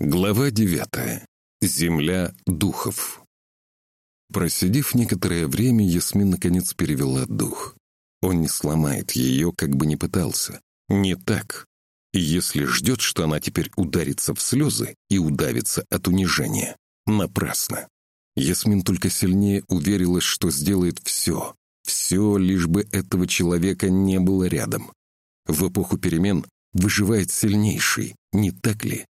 Глава девятая. Земля духов. Просидев некоторое время, Ясмин наконец перевела дух. Он не сломает ее, как бы ни пытался. Не так. И если ждет, что она теперь ударится в слезы и удавится от унижения, напрасно. Ясмин только сильнее уверилась, что сделает все, все, лишь бы этого человека не было рядом. В эпоху перемен выживает сильнейший, не так ли?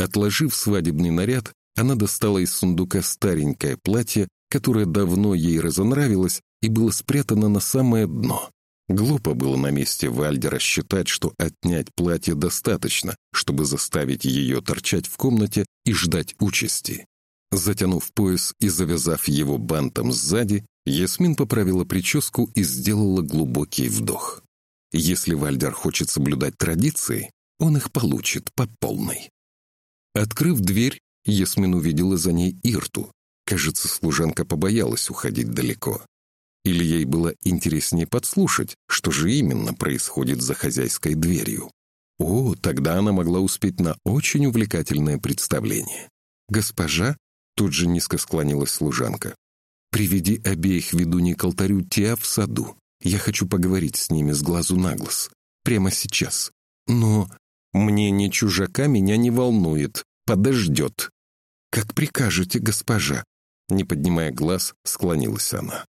Отложив свадебный наряд, она достала из сундука старенькое платье, которое давно ей разонравилось и было спрятано на самое дно. Глупо было на месте Вальдера считать, что отнять платье достаточно, чтобы заставить ее торчать в комнате и ждать участи. Затянув пояс и завязав его бантом сзади, Ясмин поправила прическу и сделала глубокий вдох. Если Вальдер хочет соблюдать традиции, он их получит по полной. Открыв дверь, Ясмин увидела за ней Ирту. Кажется, служанка побоялась уходить далеко. Или ей было интереснее подслушать, что же именно происходит за хозяйской дверью. О, тогда она могла успеть на очень увлекательное представление. «Госпожа?» — тут же низко склонилась служанка. «Приведи обеих ведуней к алтарю Тиа в саду. Я хочу поговорить с ними с глазу на глаз. Прямо сейчас. Но мне не чужака меня не волнует. Подождет. Как прикажете, госпожа. Не поднимая глаз, склонилась она.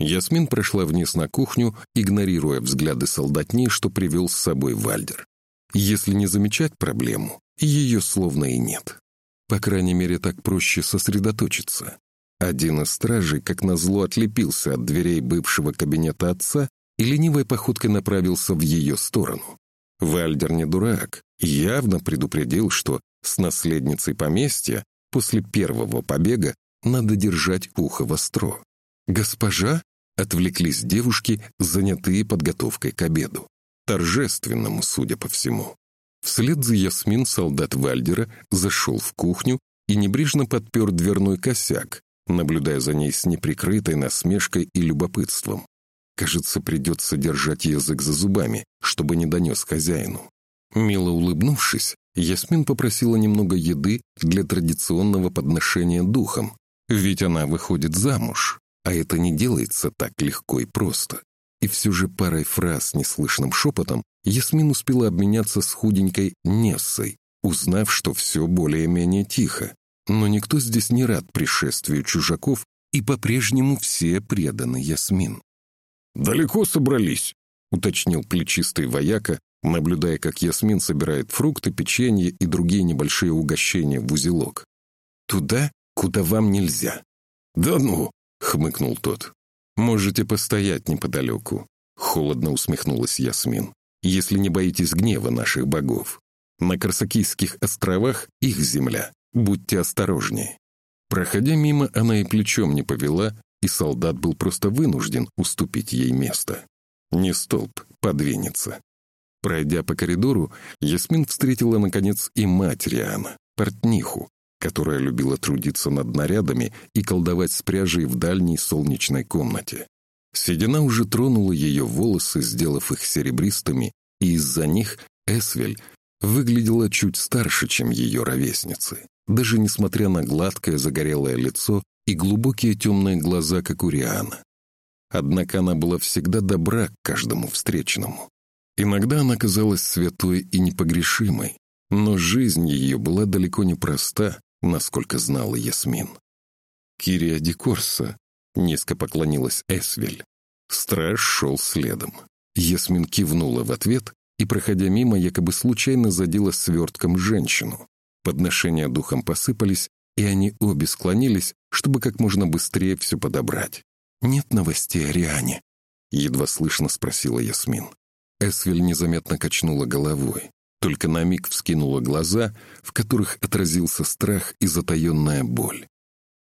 Ясмин прошла вниз на кухню, игнорируя взгляды солдатни, что привел с собой Вальдер. Если не замечать проблему, ее словно и нет. По крайней мере, так проще сосредоточиться. Один из стражей, как назло, отлепился от дверей бывшего кабинета отца и ленивой походкой направился в ее сторону. Вальдер не дурак, явно предупредил, что с наследницей поместья после первого побега надо держать ухо востро. «Госпожа?» — отвлеклись девушки, занятые подготовкой к обеду. Торжественному, судя по всему. Вслед за Ясмин солдат Вальдера зашел в кухню и небрежно подпер дверной косяк, наблюдая за ней с неприкрытой насмешкой и любопытством. Кажется, придется держать язык за зубами, чтобы не донес хозяину. Мило улыбнувшись, Ясмин попросила немного еды для традиционного подношения духом, ведь она выходит замуж, а это не делается так легко и просто. И все же парой фраз неслышным шепотом Ясмин успела обменяться с худенькой Нессой, узнав, что все более-менее тихо. Но никто здесь не рад пришествию чужаков, и по-прежнему все преданы Ясмин. «Далеко собрались?» — уточнил плечистый вояка, наблюдая, как Ясмин собирает фрукты, печенье и другие небольшие угощения в узелок. «Туда, куда вам нельзя». «Да ну!» — хмыкнул тот. «Можете постоять неподалеку», — холодно усмехнулась Ясмин, «если не боитесь гнева наших богов. На Корсакийских островах их земля. Будьте осторожнее». Проходя мимо, она и плечом не повела, и солдат был просто вынужден уступить ей место. Не столб, подвинется. Пройдя по коридору, Ясмин встретила, наконец, и мать Риана, портниху, которая любила трудиться над нарядами и колдовать с пряжей в дальней солнечной комнате. Седина уже тронула ее волосы, сделав их серебристыми, и из-за них Эсвель выглядела чуть старше, чем ее ровесницы, даже несмотря на гладкое загорелое лицо и глубокие темные глаза, как у Риана. Однако она была всегда добра к каждому встречному. Иногда она казалась святой и непогрешимой, но жизнь ее была далеко не проста, насколько знала Ясмин. «Кирия Дикорса», — низко поклонилась Эсвель. Страж шел следом. Ясмин кивнула в ответ и, проходя мимо, якобы случайно задела свертком женщину. Подношения духом посыпались, и они обе склонились, чтобы как можно быстрее все подобрать. «Нет новостей о Риане?» — едва слышно спросила Ясмин. Эсвель незаметно качнула головой, только на миг вскинула глаза, в которых отразился страх и затаенная боль.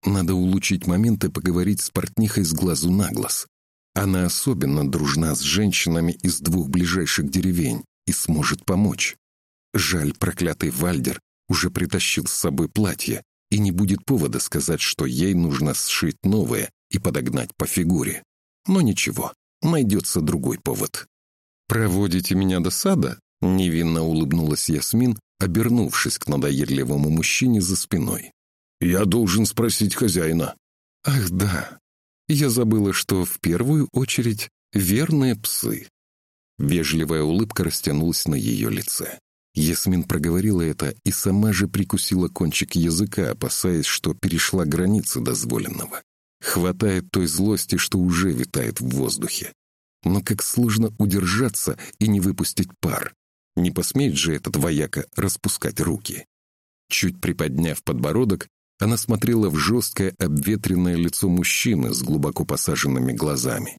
Надо улучшить момент и поговорить с портнихой с глазу на глаз. Она особенно дружна с женщинами из двух ближайших деревень и сможет помочь. Жаль, проклятый Вальдер уже притащил с собой платье, и не будет повода сказать, что ей нужно сшить новое и подогнать по фигуре. Но ничего, найдется другой повод. «Проводите меня до сада?» — невинно улыбнулась Ясмин, обернувшись к надоедливому мужчине за спиной. «Я должен спросить хозяина». «Ах, да. Я забыла, что в первую очередь верные псы». Вежливая улыбка растянулась на ее лице. Ясмин проговорила это и сама же прикусила кончик языка, опасаясь, что перешла границы дозволенного. Хватает той злости, что уже витает в воздухе. Но как сложно удержаться и не выпустить пар. Не посмеет же этот вояка распускать руки. Чуть приподняв подбородок, она смотрела в жесткое обветренное лицо мужчины с глубоко посаженными глазами.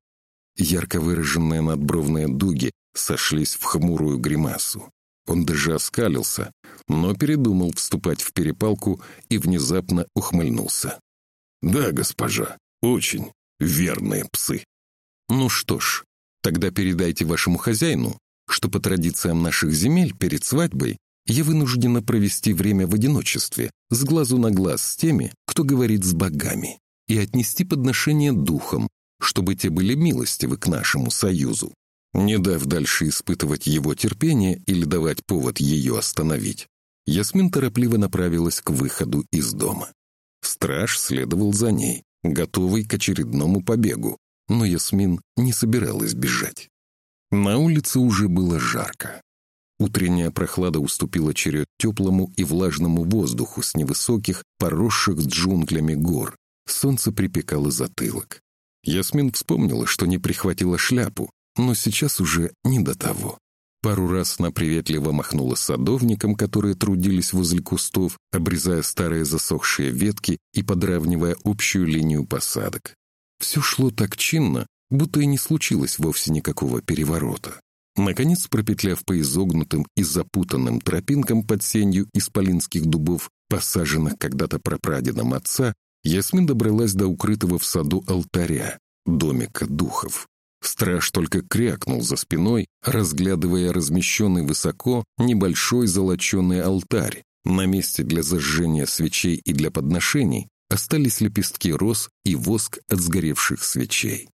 Ярко выраженные надбровные дуги сошлись в хмурую гримасу. Он даже оскалился, но передумал вступать в перепалку и внезапно ухмыльнулся. «Да, госпожа, очень верные псы». «Ну что ж, тогда передайте вашему хозяину, что по традициям наших земель перед свадьбой я вынуждена провести время в одиночестве, с глазу на глаз с теми, кто говорит с богами, и отнести подношение духом, чтобы те были милостивы к нашему союзу. Не дав дальше испытывать его терпение или давать повод ее остановить, Ясмин торопливо направилась к выходу из дома. Страж следовал за ней, готовый к очередному побегу, но Ясмин не собиралась бежать. На улице уже было жарко. Утренняя прохлада уступила черед теплому и влажному воздуху с невысоких, поросших джунглями гор. Солнце припекало затылок. Ясмин вспомнила, что не прихватила шляпу, но сейчас уже не до того. Пару раз она приветливо махнула садовникам, которые трудились возле кустов, обрезая старые засохшие ветки и подравнивая общую линию посадок. Все шло так чинно, будто и не случилось вовсе никакого переворота. Наконец, пропетляв по изогнутым и запутанным тропинкам под сенью исполинских дубов, посаженных когда-то прапрадедом отца, Ясмин добралась до укрытого в саду алтаря, домика духов. Страж только крякнул за спиной, разглядывая размещенный высоко небольшой золоченый алтарь. На месте для зажжения свечей и для подношений остались лепестки роз и воск от сгоревших свечей.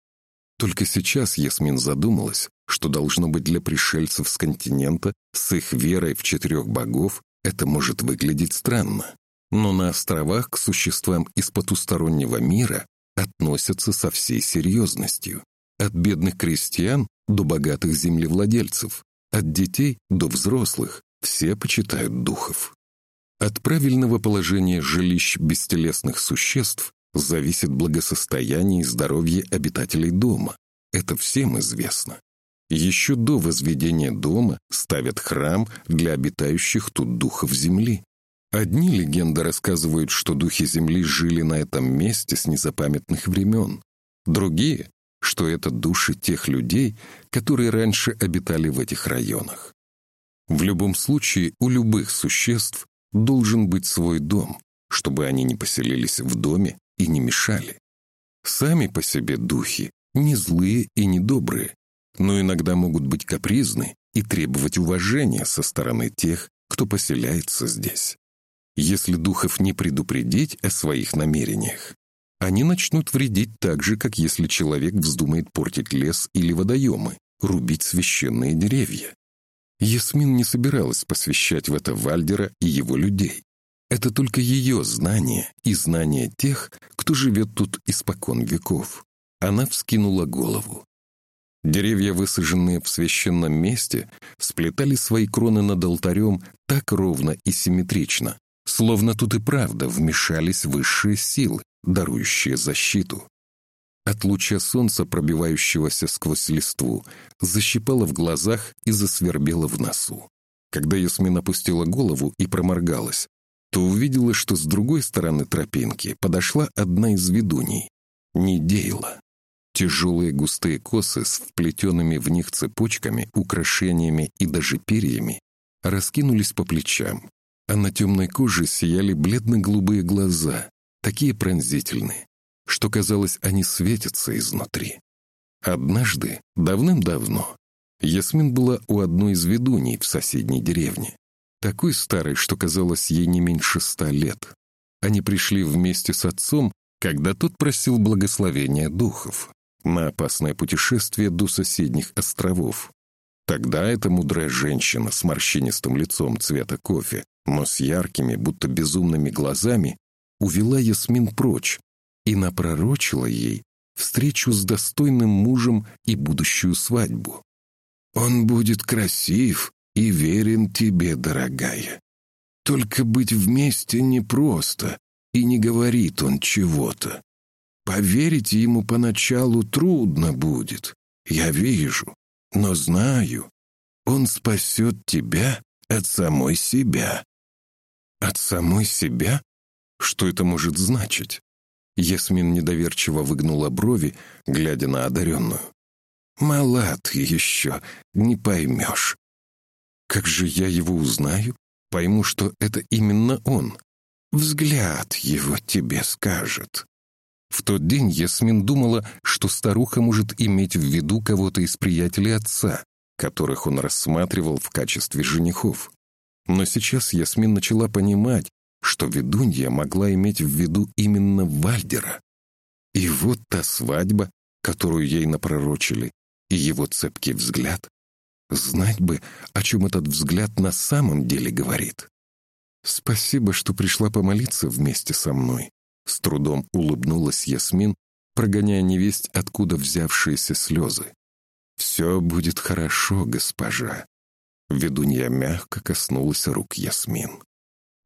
Только сейчас Ясмин задумалась, что должно быть для пришельцев с континента с их верой в четырех богов это может выглядеть странно. Но на островах к существам из потустороннего мира относятся со всей серьезностью. От бедных крестьян до богатых землевладельцев, от детей до взрослых, все почитают духов. От правильного положения жилищ бестелесных существ зависит благосостояние и здоровье обитателей дома. Это всем известно. Еще до возведения дома ставят храм для обитающих тут духов земли. Одни легенды рассказывают, что духи земли жили на этом месте с незапамятных времен. Другие что это души тех людей, которые раньше обитали в этих районах. В любом случае, у любых существ должен быть свой дом, чтобы они не поселились в доме и не мешали. Сами по себе духи не злые и не добрые, но иногда могут быть капризны и требовать уважения со стороны тех, кто поселяется здесь. Если духов не предупредить о своих намерениях, они начнут вредить так же, как если человек вздумает портить лес или водоемы, рубить священные деревья. Ясмин не собиралась посвящать в это Вальдера и его людей. Это только ее знание и знание тех, кто живет тут испокон веков. Она вскинула голову. Деревья, высаженные в священном месте, сплетали свои кроны над алтарем так ровно и симметрично, словно тут и правда вмешались высшие силы, дарующие защиту. От луча солнца, пробивающегося сквозь листву, защипало в глазах и засвербело в носу. Когда Ясмин опустила голову и проморгалась, то увидела, что с другой стороны тропинки подошла одна из ведуней — Недейла. Тяжелые густые косы с вплетенными в них цепочками, украшениями и даже перьями раскинулись по плечам, а на темной коже сияли бледно-голубые глаза, такие пронзительные, что, казалось, они светятся изнутри. Однажды, давным-давно, Ясмин была у одной из ведуней в соседней деревне, такой старой, что казалось ей не меньше ста лет. Они пришли вместе с отцом, когда тот просил благословения духов на опасное путешествие до соседних островов. Тогда эта мудрая женщина с морщинистым лицом цвета кофе, но с яркими, будто безумными глазами, увела Ясмин прочь и напророчила ей встречу с достойным мужем и будущую свадьбу. «Он будет красив и верен тебе, дорогая. Только быть вместе непросто, и не говорит он чего-то. Поверить ему поначалу трудно будет, я вижу, но знаю, он спасет тебя от самой себя». «От самой себя? Что это может значить?» Ясмин недоверчиво выгнула брови, глядя на одаренную. «Мала ты еще, не поймешь». «Как же я его узнаю? Пойму, что это именно он. Взгляд его тебе скажет». В тот день Ясмин думала, что старуха может иметь в виду кого-то из приятелей отца, которых он рассматривал в качестве женихов. Но сейчас Ясмин начала понимать, что ведунья могла иметь в виду именно Вальдера. И вот та свадьба, которую ей напророчили, и его цепкий взгляд. Знать бы, о чем этот взгляд на самом деле говорит. «Спасибо, что пришла помолиться вместе со мной», — с трудом улыбнулась Ясмин, прогоняя невесть, откуда взявшиеся слезы. «Все будет хорошо, госпожа». Ведунья мягко коснулась рук Ясмин.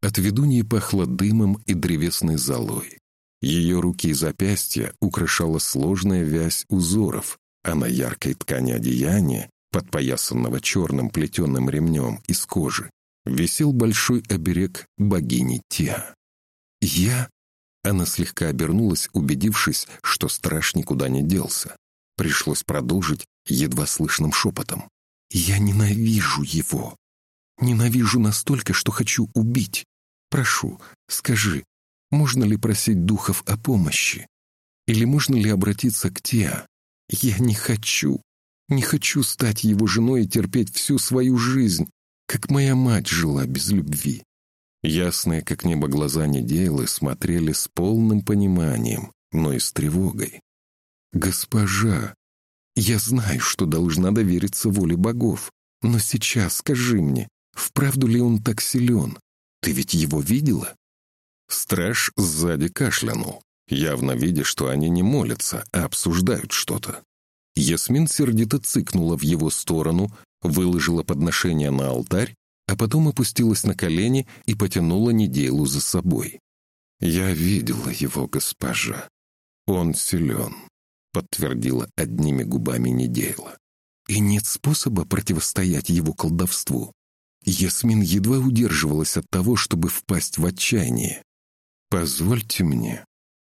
От ведуньи пахло дымом и древесной золой. Ее руки и запястья украшала сложная вязь узоров, а на яркой ткани одеяния, подпоясанного черным плетеным ремнем из кожи, висел большой оберег богини Тиа. «Я...» Она слегка обернулась, убедившись, что страж никуда не делся. Пришлось продолжить едва слышным шепотом. «Я ненавижу его. Ненавижу настолько, что хочу убить. Прошу, скажи, можно ли просить духов о помощи? Или можно ли обратиться к Теа? Я не хочу, не хочу стать его женой и терпеть всю свою жизнь, как моя мать жила без любви. Ясные, как небо, глаза Неделы смотрели с полным пониманием, но и с тревогой. «Госпожа, я знаю, что должна довериться воле богов, но сейчас скажи мне, вправду ли он так силен? Ты ведь его видела?» Страж сзади кашлянул, явно видя, что они не молятся, а обсуждают что-то. Ясмин сердито цыкнула в его сторону, выложила подношение на алтарь, а потом опустилась на колени и потянула Неделу за собой. «Я видела его, госпожа. Он силен», — подтвердила одними губами Недела. «И нет способа противостоять его колдовству. Ясмин едва удерживалась от того, чтобы впасть в отчаяние. «Позвольте мне,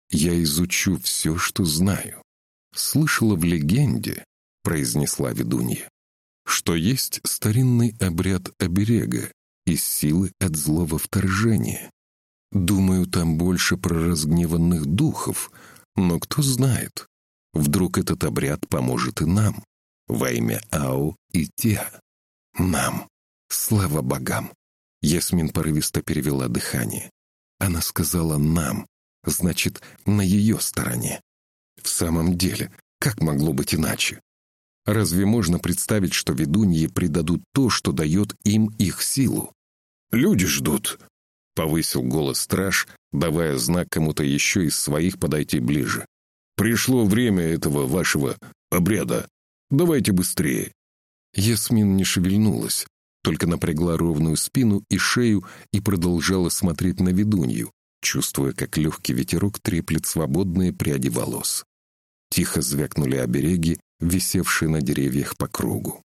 я изучу все, что знаю. Слышала в легенде, — произнесла ведунья, — что есть старинный обряд оберега из силы от злого вторжения. Думаю, там больше про разгневанных духов, но кто знает, вдруг этот обряд поможет и нам, во имя Ау и Теа. Нам. Слава богам! Ясмин порывисто перевела дыхание. Она сказала «нам», значит, на ее стороне. В самом деле, как могло быть иначе? Разве можно представить, что ведуньи предадут то, что дает им их силу? «Люди ждут», — повысил голос страж, давая знак кому-то еще из своих подойти ближе. «Пришло время этого вашего обряда. Давайте быстрее». Ясмин не шевельнулась, только напрягла ровную спину и шею и продолжала смотреть на ведунью, чувствуя, как легкий ветерок треплет свободные пряди волос. Тихо звякнули обереги, висевшие на деревьях по кругу.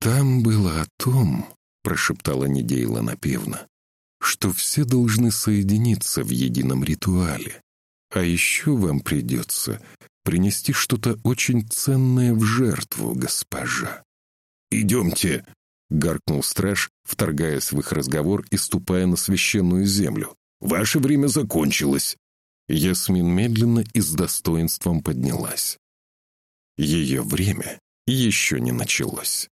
«Там было о том», — прошептала Недейла напевно, «что все должны соединиться в едином ритуале. А еще вам придется принести что-то очень ценное в жертву, госпожа». «Идемте», — гаркнул страж, вторгаясь в их разговор и ступая на священную землю. «Ваше время закончилось!» Ясмин медленно и с достоинством поднялась. Ее время еще не началось.